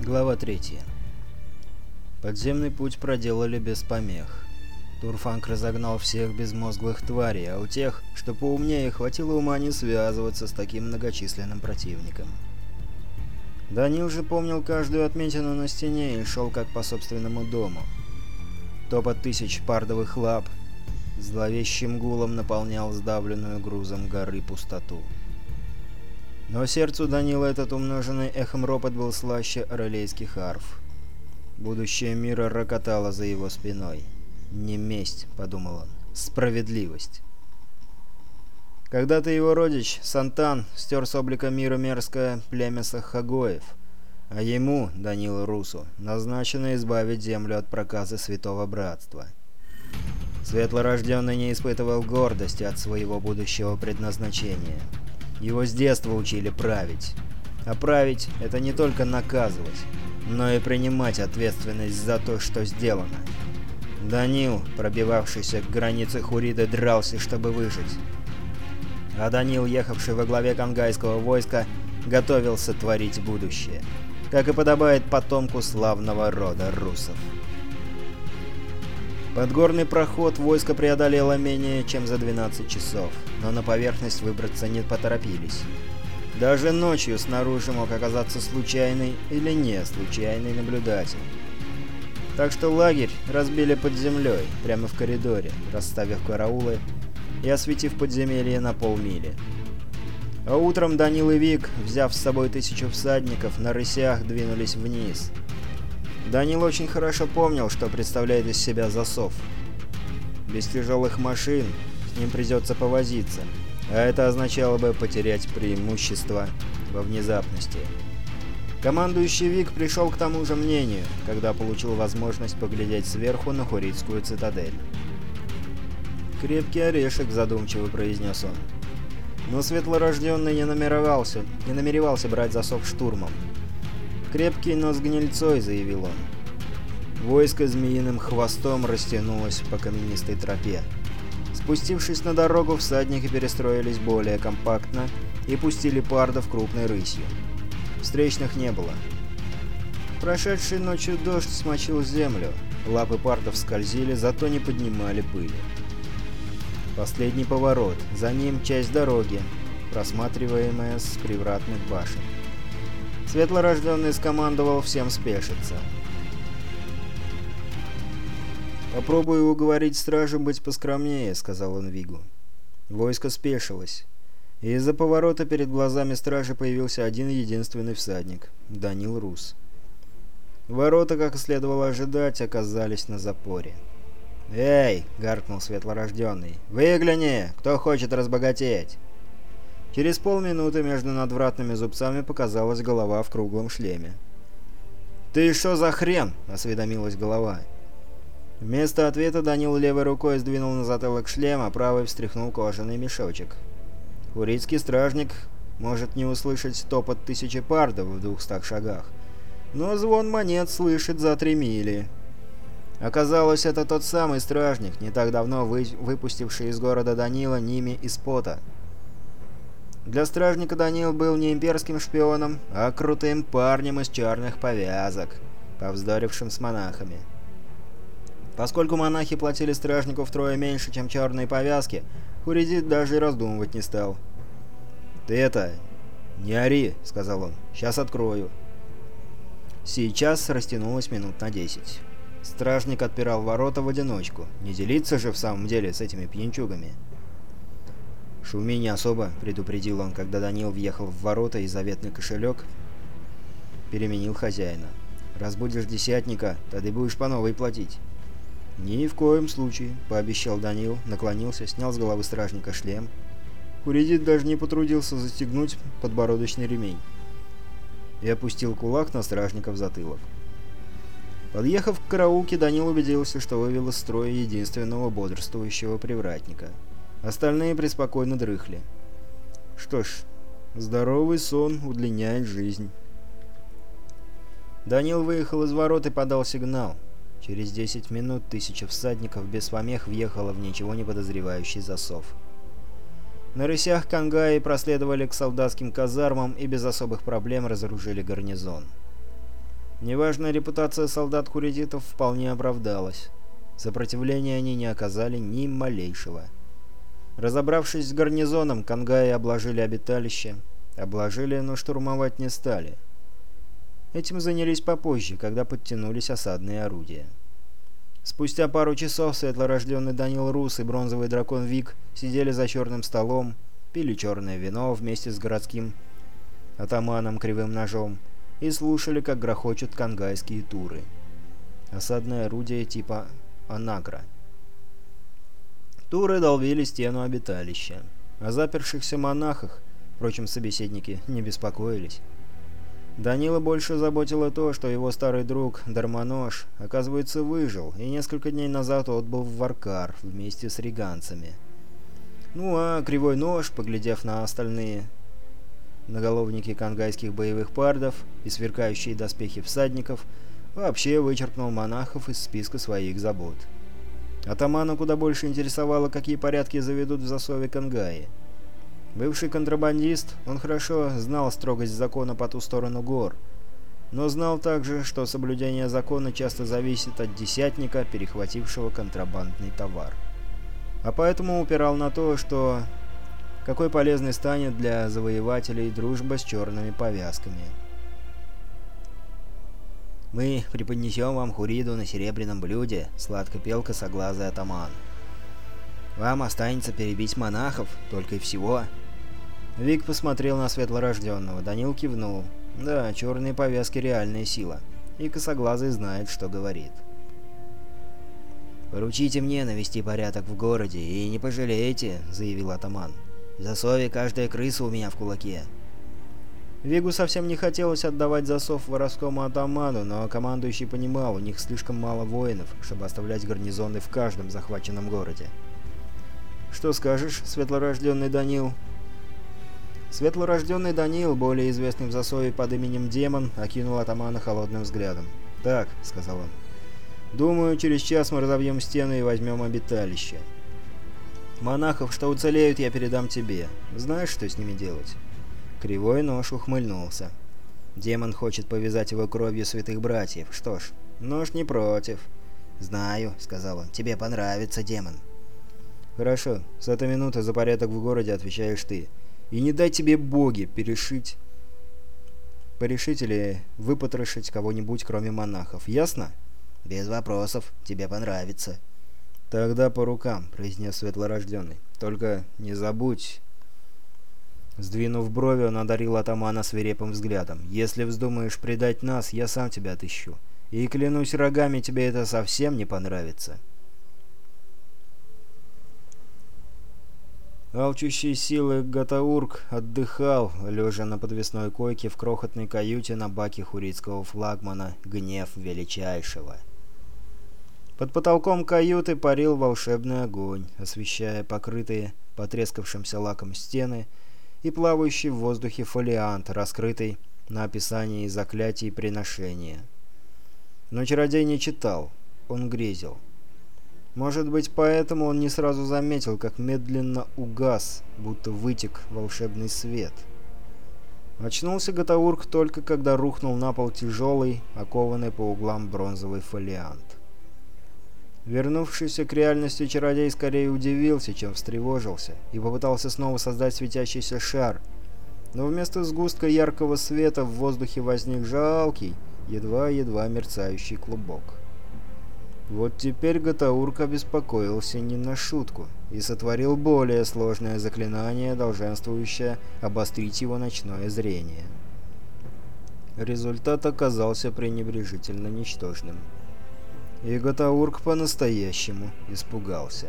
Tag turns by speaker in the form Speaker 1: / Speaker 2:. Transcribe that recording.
Speaker 1: Глава 3. Подземный путь проделали без помех. Турфанк разогнал всех безмозглых тварей, а у тех, что поумнее, хватило ума не связываться с таким многочисленным противником. Данил же помнил каждую отметину на стене и шел как по собственному дому. Топот тысяч пардовых лап зловещим гулом наполнял сдавленную грузом горы пустоту. Но сердцу Данила этот умноженный эхом ропот был слаще оролейских арф. Будущее мира рокотало за его спиной. «Не месть», — подумал он, — «справедливость». Когда-то его родич, Сантан, стер с облика мира мерзкое племя Сахагоев, а ему, Данилу Русу, назначено избавить землю от проказы Святого Братства. Светлорожденный не испытывал гордости от своего будущего предназначения — его с детства учили править. А править – это не только наказывать, но и принимать ответственность за то, что сделано. Данил, пробивавшийся к границе Хуриды, дрался, чтобы выжить. А Данил, ехавший во главе конгайского войска, готовился творить будущее, как и подобает потомку славного рода русов. Подгорный проход войско преодолело менее чем за 12 часов – но на поверхность выбраться не поторопились. Даже ночью снаружи мог оказаться случайный или не случайный наблюдатель. Так что лагерь разбили под землей, прямо в коридоре, расставив караулы и осветив подземелье на полмили. А утром Данил и Вик, взяв с собой тысячу всадников, на рысях двинулись вниз. Данил очень хорошо помнил, что представляет из себя засов. Без тяжелых машин им придется повозиться, а это означало бы потерять преимущество во внезапности. Командующий Вик пришел к тому же мнению, когда получил возможность поглядеть сверху на Хурицкую цитадель. «Крепкий орешек», — задумчиво произнес он. Но светлорожденный не намеревался, не намеревался брать засок штурмом. «Крепкий, но с гнильцой», — заявил он. Войско змеиным хвостом растянулось по каменистой тропе. Спустившись на дорогу, всадники перестроились более компактно и пустили пардов крупной рысью. Встречных не было. Прошедший ночью дождь смочил землю, лапы пардов скользили, зато не поднимали пыли. Последний поворот, за ним часть дороги, просматриваемая с привратных башен. Светлорожденный скомандовал всем спешиться. «Попробую уговорить стражу быть поскромнее», — сказал он Вигу. Войско спешилось. Из-за поворота перед глазами стражи появился один единственный всадник — Данил Рус. Ворота, как и следовало ожидать, оказались на запоре. «Эй!» — гаркнул светлорожденный. «Выгляни! Кто хочет разбогатеть?» Через полминуты между надвратными зубцами показалась голова в круглом шлеме. «Ты что за хрен?» — осведомилась голова. «Голова!» Вместо ответа Данил левой рукой сдвинул на затылок а правой встряхнул кожаный мешочек. Урицкий стражник может не услышать топот тысячи пардов в двухстах шагах, но звон монет слышит за три мили. Оказалось, это тот самый стражник, не так давно вы... выпустивший из города Данила Ними из пота. Для стражника Данил был не имперским шпионом, а крутым парнем из черных повязок, повздорившим с монахами. Поскольку монахи платили стражнику втрое меньше, чем черные повязки, Хуридит даже и раздумывать не стал. «Ты это... не ори», — сказал он. «Сейчас открою». Сейчас растянулось минут на десять. Стражник отпирал ворота в одиночку. Не делиться же в самом деле с этими пьянчугами. «Шуми не особо», — предупредил он, когда Данил въехал в ворота и заветный кошелек переменил хозяина. «Разбудишь десятника, тогда будешь по новой платить». «Ни в коем случае», — пообещал Данил, наклонился, снял с головы стражника шлем. Куридит даже не потрудился застегнуть подбородочный ремень и опустил кулак на стражника в затылок. Подъехав к караулке, Данил убедился, что вывел из строя единственного бодрствующего привратника. Остальные преспокойно дрыхли. Что ж, здоровый сон удлиняет жизнь. Данил выехал из ворот и подал сигнал — Через 10 минут тысяча всадников без помех въехала в ничего не подозревающий засов. На рысях Кангаи проследовали к солдатским казармам и без особых проблем разоружили гарнизон. Неважная репутация солдат хуридитов вполне оправдалась. Сопротивления они не оказали ни малейшего. Разобравшись с гарнизоном, Кангаи обложили обиталище. Обложили, но штурмовать не стали. Этим занялись попозже, когда подтянулись осадные орудия. Спустя пару часов светлорожденный Данил Рус и бронзовый дракон Вик сидели за черным столом, пили черное вино вместе с городским атаманом Кривым Ножом и слушали, как грохочут кангайские туры. Осадное орудие типа «Анагра». Туры долбили стену обиталища. О запершихся монахах, впрочем, собеседники не беспокоились. Данила больше заботило то, что его старый друг Дармонож, оказывается, выжил, и несколько дней назад отбыл в Варкар вместе с риганцами. Ну а Кривой Нож, поглядев на остальные наголовники кангайских боевых пардов и сверкающие доспехи всадников, вообще вычеркнул монахов из списка своих забот. Атамана куда больше интересовало, какие порядки заведут в засове Кангаи. Бывший контрабандист, он хорошо знал строгость закона по ту сторону гор, но знал также, что соблюдение закона часто зависит от десятника, перехватившего контрабандный товар. А поэтому упирал на то, что какой полезной станет для завоевателей дружба с черными повязками. «Мы преподнесем вам хуриду на серебряном блюде», — сладко пел косоглазый атаман. «Вам останется перебить монахов, только и всего», Вик посмотрел на светлорожденного. Данил кивнул. Да, черные повязки реальная сила. И косоглазый знает, что говорит. «Поручите мне навести порядок в городе, и не пожалеете», — заявил атаман. «В засове каждая крыса у меня в кулаке». Вигу совсем не хотелось отдавать засов воровскому атаману, но командующий понимал, у них слишком мало воинов, чтобы оставлять гарнизоны в каждом захваченном городе. «Что скажешь, светлорожденный Данил?» Светлорожденный Даниил, более известный в засове под именем Демон, окинул атамана холодным взглядом. «Так», — сказал он, — «думаю, через час мы разобьем стены и возьмем обиталище. Монахов, что уцелеют, я передам тебе. Знаешь, что с ними делать?» Кривой нож ухмыльнулся. «Демон хочет повязать его кровью святых братьев. Что ж, нож не против». «Знаю», — сказал он, — «тебе понравится, демон». «Хорошо, с этой минуты за порядок в городе отвечаешь ты». И не дай тебе боги перешить... Порешить или выпотрошить кого-нибудь, кроме монахов. Ясно? Без вопросов. Тебе понравится. Тогда по рукам, произнес светлорожденный. Только не забудь... Сдвинув брови, он одарил атамана свирепым взглядом. «Если вздумаешь предать нас, я сам тебя отыщу. И клянусь рогами, тебе это совсем не понравится». Алчущий силы Гатаург отдыхал, лежа на подвесной койке в крохотной каюте на баке хурицкого флагмана «Гнев Величайшего». Под потолком каюты парил волшебный огонь, освещая покрытые потрескавшимся лаком стены и плавающий в воздухе фолиант, раскрытый на описании заклятий приношения. Но чародей не читал, он грезил. Может быть, поэтому он не сразу заметил, как медленно угас, будто вытек волшебный свет. Очнулся Гатаурк только когда рухнул на пол тяжелый, окованный по углам бронзовый фолиант. Вернувшийся к реальности чародей скорее удивился, чем встревожился, и попытался снова создать светящийся шар. Но вместо сгустка яркого света в воздухе возник жалкий, едва-едва мерцающий клубок. Вот теперь Гатаурка беспокоился не на шутку и сотворил более сложное заклинание, долженствующее обострить его ночное зрение. Результат оказался пренебрежительно ничтожным. И Гатаурк по-настоящему испугался.